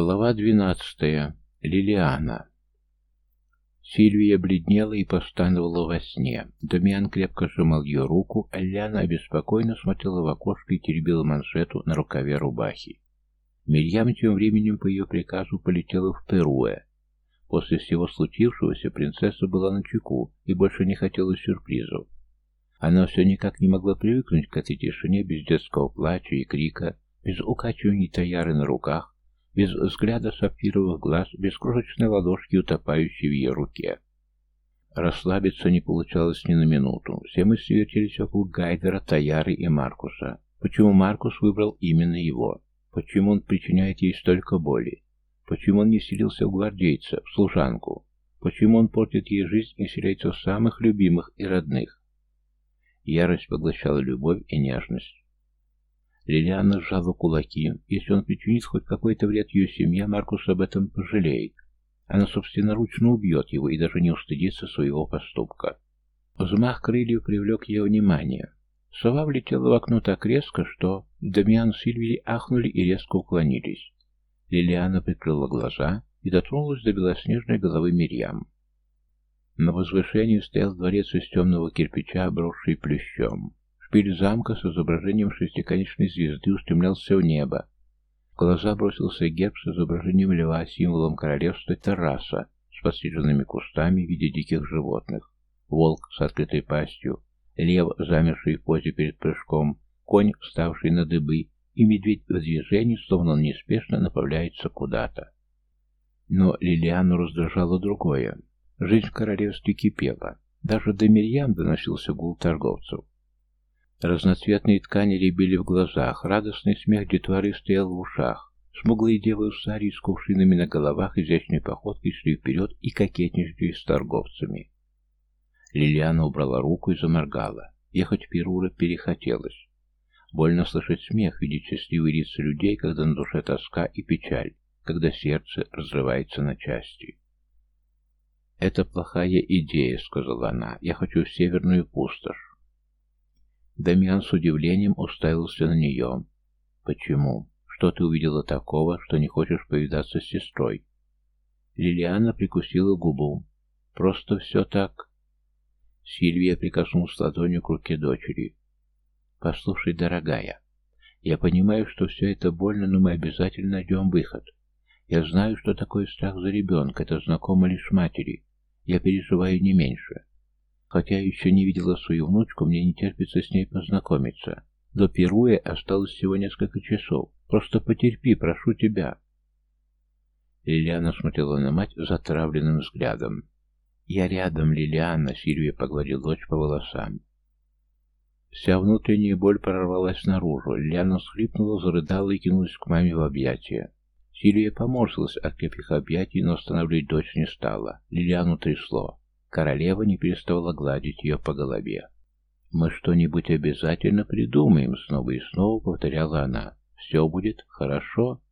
Глава двенадцатая. Лилиана. Сильвия бледнела и постановала во сне. Дамиан крепко сжимал ее руку, а Лиана обеспокоенно смотрела в окошко и теребила маншету на рукаве рубахи. Мирьям тем временем по ее приказу полетела в Перуэ. После всего случившегося принцесса была на чеку и больше не хотела сюрпризов. Она все никак не могла привыкнуть к этой тишине без детского плача и крика, без укачиваний Таяры на руках, без взгляда сапфировых глаз, без крошечной ладошки, утопающей в ее руке. Расслабиться не получалось ни на минуту. Все мысли вертелись вокруг Гайдера, Таяры и Маркуса. Почему Маркус выбрал именно его? Почему он причиняет ей столько боли? Почему он не селился в гвардейца, в служанку? Почему он портит ей жизнь и селяется в самых любимых и родных? Ярость поглощала любовь и нежность. Лилиана сжала кулаки. Если он причинит хоть какой-то вред ее семье, Маркус об этом пожалеет. Она собственноручно убьет его и даже не устыдится своего поступка. Взмах крыльев привлек ее внимание. Сова влетела в окно так резко, что Дамиан с Сильвией ахнули и резко уклонились. Лилиана прикрыла глаза и дотронулась до белоснежной головы Мирьям. На возвышении стоял дворец из темного кирпича, обросший плющом. Шпиль замка с изображением шестиконечной звезды устремлялся в небо. В глаза бросился герб с изображением льва, символом королевства терраса, с подстриженными кустами в виде диких животных. Волк с открытой пастью, лев, замерший в позе перед прыжком, конь, вставший на дыбы, и медведь в движении, словно он неспешно направляется куда-то. Но Лилиану раздражало другое. Жизнь в королевстве кипела. Даже до Мирьям доносился гул торговцев. Разноцветные ткани рябили в глазах, радостный смех детворы стоял в ушах. Смуглые девы в саре с кувшинами на головах изящной походкой шли вперед и кокетничали с торговцами. Лилиана убрала руку и заморгала. Ехать в Перура перехотелось. Больно слышать смех, видеть счастливые лица людей, когда на душе тоска и печаль, когда сердце разрывается на части. «Это плохая идея», — сказала она. «Я хочу в северную пустошь. Дамиан с удивлением уставился на нее. «Почему? Что ты увидела такого, что не хочешь повидаться с сестрой?» Лилиана прикусила губу. «Просто все так...» Сильвия прикоснулась ладонью к руке дочери. «Послушай, дорогая, я понимаю, что все это больно, но мы обязательно найдем выход. Я знаю, что такое страх за ребенка, это знакомо лишь матери. Я переживаю не меньше. Хотя я еще не видела свою внучку, мне не терпится с ней познакомиться. До Перуя осталось всего несколько часов. Просто потерпи, прошу тебя. Лилиана смотрела на мать затравленным взглядом. «Я рядом, Лилиана», — Сильвия погладил дочь по волосам. Вся внутренняя боль прорвалась наружу. Лилиана схлипнула, зарыдала и кинулась к маме в объятия. Сильвия поморщилась от крепких объятий, но останавливать дочь не стала. Лилиану трясло. Королева не переставала гладить ее по голове. «Мы что-нибудь обязательно придумаем», — снова и снова повторяла она. «Все будет хорошо».